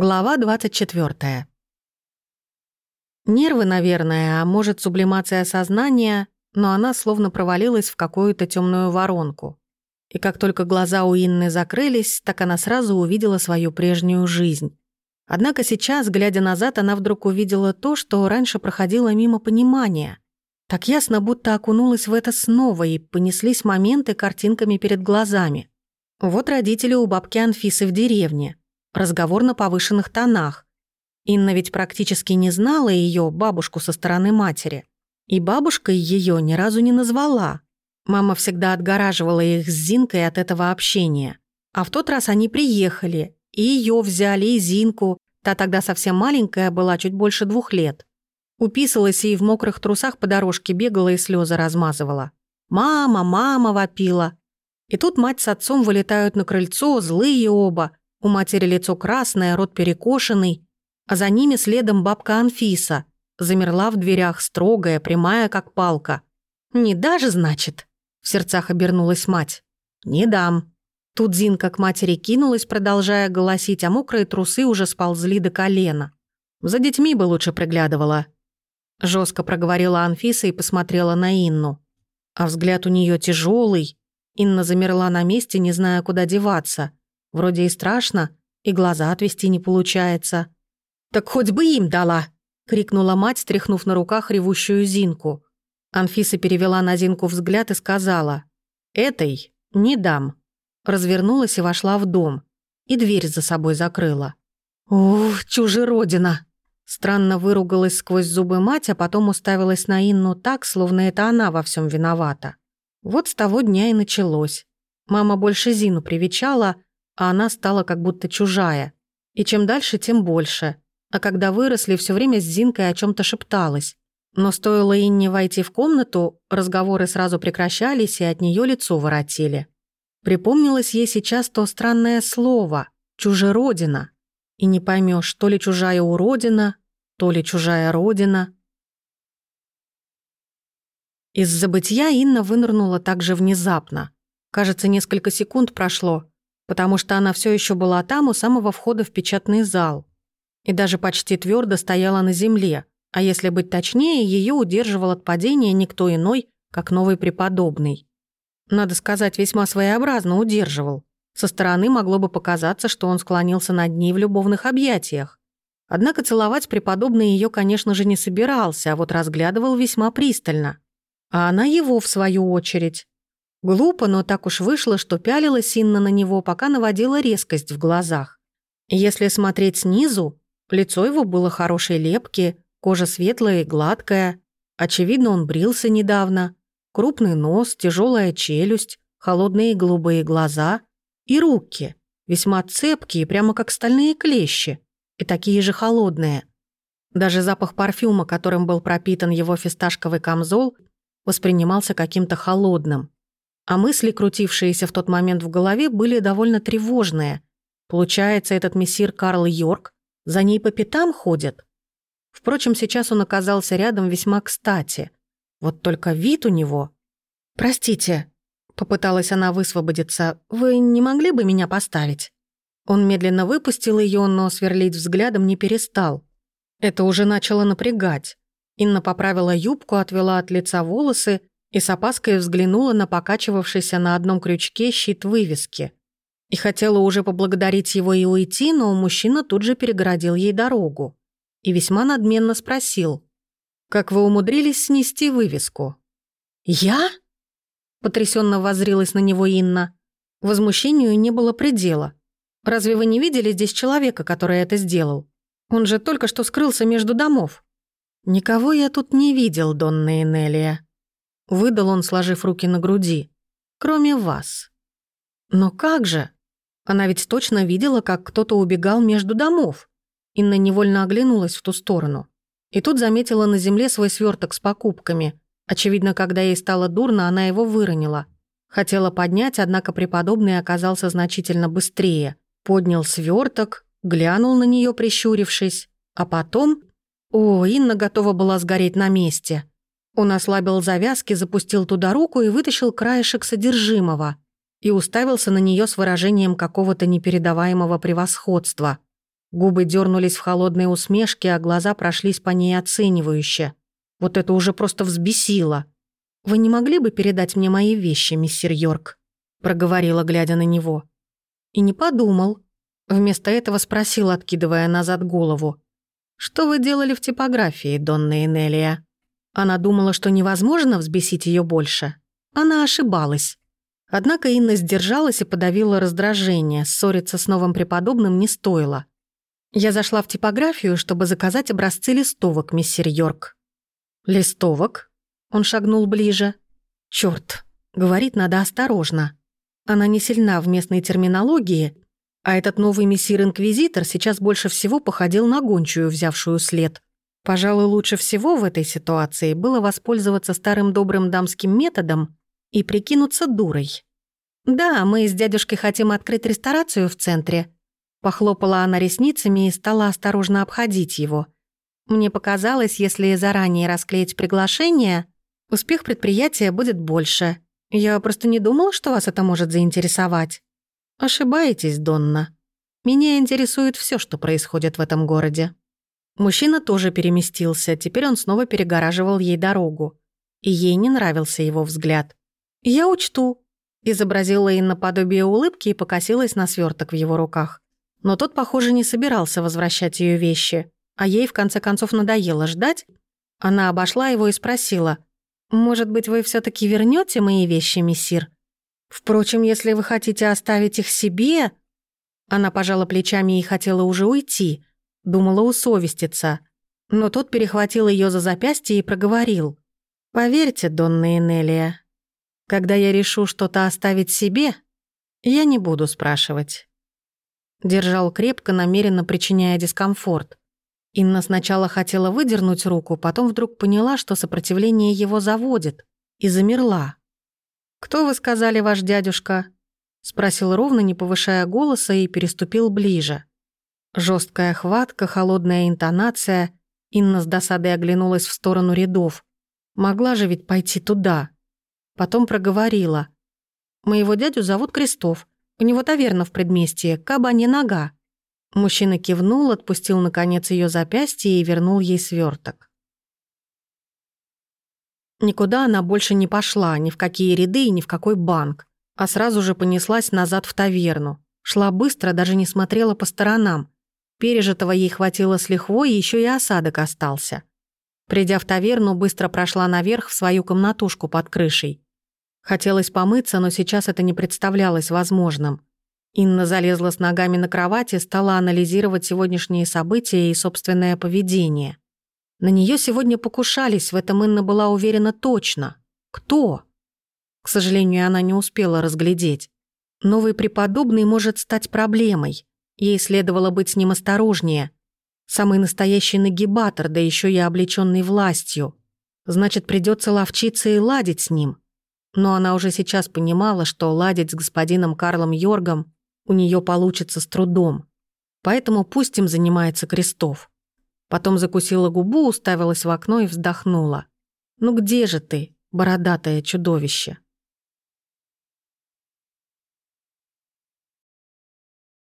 Глава 24. Нервы, наверное, а может, сублимация сознания, но она словно провалилась в какую-то темную воронку. И как только глаза у Инны закрылись, так она сразу увидела свою прежнюю жизнь. Однако сейчас, глядя назад, она вдруг увидела то, что раньше проходило мимо понимания. Так ясно, будто окунулась в это снова, и понеслись моменты картинками перед глазами. Вот родители у бабки Анфисы в деревне разговор на повышенных тонах. Инна ведь практически не знала ее, бабушку со стороны матери. И бабушкой ее ни разу не назвала. Мама всегда отгораживала их с Зинкой от этого общения. А в тот раз они приехали, и ее взяли, и Зинку, та тогда совсем маленькая была, чуть больше двух лет. Уписалась и в мокрых трусах по дорожке бегала и слезы размазывала. «Мама, мама!» вопила. И тут мать с отцом вылетают на крыльцо, злые оба, у матери лицо красное, рот перекошенный, а за ними следом бабка Анфиса. Замерла в дверях, строгая, прямая, как палка. «Не дашь, значит?» — в сердцах обернулась мать. «Не дам». Тут Зинка к матери кинулась, продолжая голосить, а мокрые трусы уже сползли до колена. «За детьми бы лучше приглядывала». Жестко проговорила Анфиса и посмотрела на Инну. А взгляд у нее тяжелый. Инна замерла на месте, не зная, куда деваться. Вроде и страшно, и глаза отвести не получается. «Так хоть бы им дала!» — крикнула мать, стряхнув на руках ревущую Зинку. Анфиса перевела на Зинку взгляд и сказала. «Этой не дам». Развернулась и вошла в дом. И дверь за собой закрыла. «Ух, чужеродина!» Странно выругалась сквозь зубы мать, а потом уставилась на Инну так, словно это она во всем виновата. Вот с того дня и началось. Мама больше Зину привечала, а она стала как будто чужая. И чем дальше, тем больше. А когда выросли, все время с Зинкой о чем то шепталась. Но стоило Инне войти в комнату, разговоры сразу прекращались, и от нее лицо воротили. Припомнилось ей сейчас то странное слово «чужеродина». И не поймешь, то ли чужая уродина, то ли чужая родина. Из забытия Инна вынырнула так же внезапно. Кажется, несколько секунд прошло, потому что она все еще была там у самого входа в печатный зал. И даже почти твердо стояла на земле, а если быть точнее, ее удерживал от падения никто иной, как новый преподобный. Надо сказать, весьма своеобразно удерживал. Со стороны могло бы показаться, что он склонился над ней в любовных объятиях. Однако целовать преподобный ее, конечно же, не собирался, а вот разглядывал весьма пристально. А она его, в свою очередь. Глупо, но так уж вышло, что пялилась Инна на него, пока наводила резкость в глазах. Если смотреть снизу, лицо его было хорошей лепки, кожа светлая и гладкая. Очевидно, он брился недавно. Крупный нос, тяжелая челюсть, холодные голубые глаза и руки, весьма цепкие, прямо как стальные клещи, и такие же холодные. Даже запах парфюма, которым был пропитан его фисташковый камзол, воспринимался каким-то холодным. А мысли, крутившиеся в тот момент в голове, были довольно тревожные. Получается, этот мессир Карл Йорк за ней по пятам ходит? Впрочем, сейчас он оказался рядом весьма кстати. Вот только вид у него... «Простите», — попыталась она высвободиться, «вы не могли бы меня поставить?» Он медленно выпустил ее, но сверлить взглядом не перестал. Это уже начало напрягать. Инна поправила юбку, отвела от лица волосы и с опаской взглянула на покачивавшийся на одном крючке щит вывески. И хотела уже поблагодарить его и уйти, но мужчина тут же перегородил ей дорогу. И весьма надменно спросил, «Как вы умудрились снести вывеску?» «Я?» Потрясенно воззрилась на него Инна. Возмущению не было предела. «Разве вы не видели здесь человека, который это сделал? Он же только что скрылся между домов». «Никого я тут не видел, Донна Энелия», Выдал он, сложив руки на груди. «Кроме вас». «Но как же? Она ведь точно видела, как кто-то убегал между домов». Инна невольно оглянулась в ту сторону. И тут заметила на земле свой сверток с покупками. Очевидно, когда ей стало дурно, она его выронила. Хотела поднять, однако преподобный оказался значительно быстрее. Поднял сверток, глянул на нее, прищурившись. А потом... О, Инна готова была сгореть на месте. Он ослабил завязки, запустил туда руку и вытащил краешек содержимого. И уставился на нее с выражением какого-то непередаваемого превосходства. Губы дернулись в холодные усмешки, а глаза прошлись по ней оценивающе. Вот это уже просто взбесило. «Вы не могли бы передать мне мои вещи, миссир Йорк?» проговорила, глядя на него. И не подумал. Вместо этого спросил, откидывая назад голову. «Что вы делали в типографии, Донна Энелия?» Она думала, что невозможно взбесить ее больше. Она ошибалась. Однако Инна сдержалась и подавила раздражение. Ссориться с новым преподобным не стоило. Я зашла в типографию, чтобы заказать образцы листовок, миссир Йорк. «Листовок?» Он шагнул ближе. «Чёрт, говорит, надо осторожно. Она не сильна в местной терминологии, а этот новый мессир-инквизитор сейчас больше всего походил на гончую, взявшую след. Пожалуй, лучше всего в этой ситуации было воспользоваться старым добрым дамским методом и прикинуться дурой. «Да, мы с дядюшкой хотим открыть ресторацию в центре», Похлопала она ресницами и стала осторожно обходить его. Мне показалось, если заранее расклеить приглашение, успех предприятия будет больше. Я просто не думала, что вас это может заинтересовать. Ошибаетесь, Донна. Меня интересует все, что происходит в этом городе. Мужчина тоже переместился, теперь он снова перегораживал ей дорогу. И ей не нравился его взгляд. «Я учту», — изобразила Инна подобие улыбки и покосилась на сверток в его руках. Но тот, похоже, не собирался возвращать ее вещи, а ей в конце концов надоело ждать. Она обошла его и спросила, «Может быть, вы все таки вернете мои вещи, мессир? Впрочем, если вы хотите оставить их себе...» Она пожала плечами и хотела уже уйти, думала усовеститься. Но тот перехватил ее за запястье и проговорил. «Поверьте, Донна Энелия, когда я решу что-то оставить себе, я не буду спрашивать». Держал крепко, намеренно причиняя дискомфорт. Инна сначала хотела выдернуть руку, потом вдруг поняла, что сопротивление его заводит, и замерла. «Кто вы сказали, ваш дядюшка?» Спросил ровно, не повышая голоса, и переступил ближе. Жесткая хватка, холодная интонация. Инна с досадой оглянулась в сторону рядов. Могла же ведь пойти туда. Потом проговорила. «Моего дядю зовут Крестов. У него таверна в предместье, каба не нога». Мужчина кивнул, отпустил, наконец, ее запястье и вернул ей сверток. Никуда она больше не пошла, ни в какие ряды и ни в какой банк, а сразу же понеслась назад в таверну. Шла быстро, даже не смотрела по сторонам. Пережитого ей хватило с лихвой, еще и осадок остался. Придя в таверну, быстро прошла наверх в свою комнатушку под крышей. Хотелось помыться, но сейчас это не представлялось возможным. Инна залезла с ногами на кровать и стала анализировать сегодняшние события и собственное поведение. На нее сегодня покушались, в этом Инна была уверена точно. Кто? К сожалению, она не успела разглядеть. Новый преподобный может стать проблемой. Ей следовало быть с ним осторожнее. Самый настоящий нагибатор, да еще и облеченный властью. Значит, придется ловчиться и ладить с ним но она уже сейчас понимала, что ладить с господином Карлом Йоргом у нее получится с трудом. Поэтому пусть им занимается Крестов. Потом закусила губу, уставилась в окно и вздохнула. «Ну где же ты, бородатое чудовище?»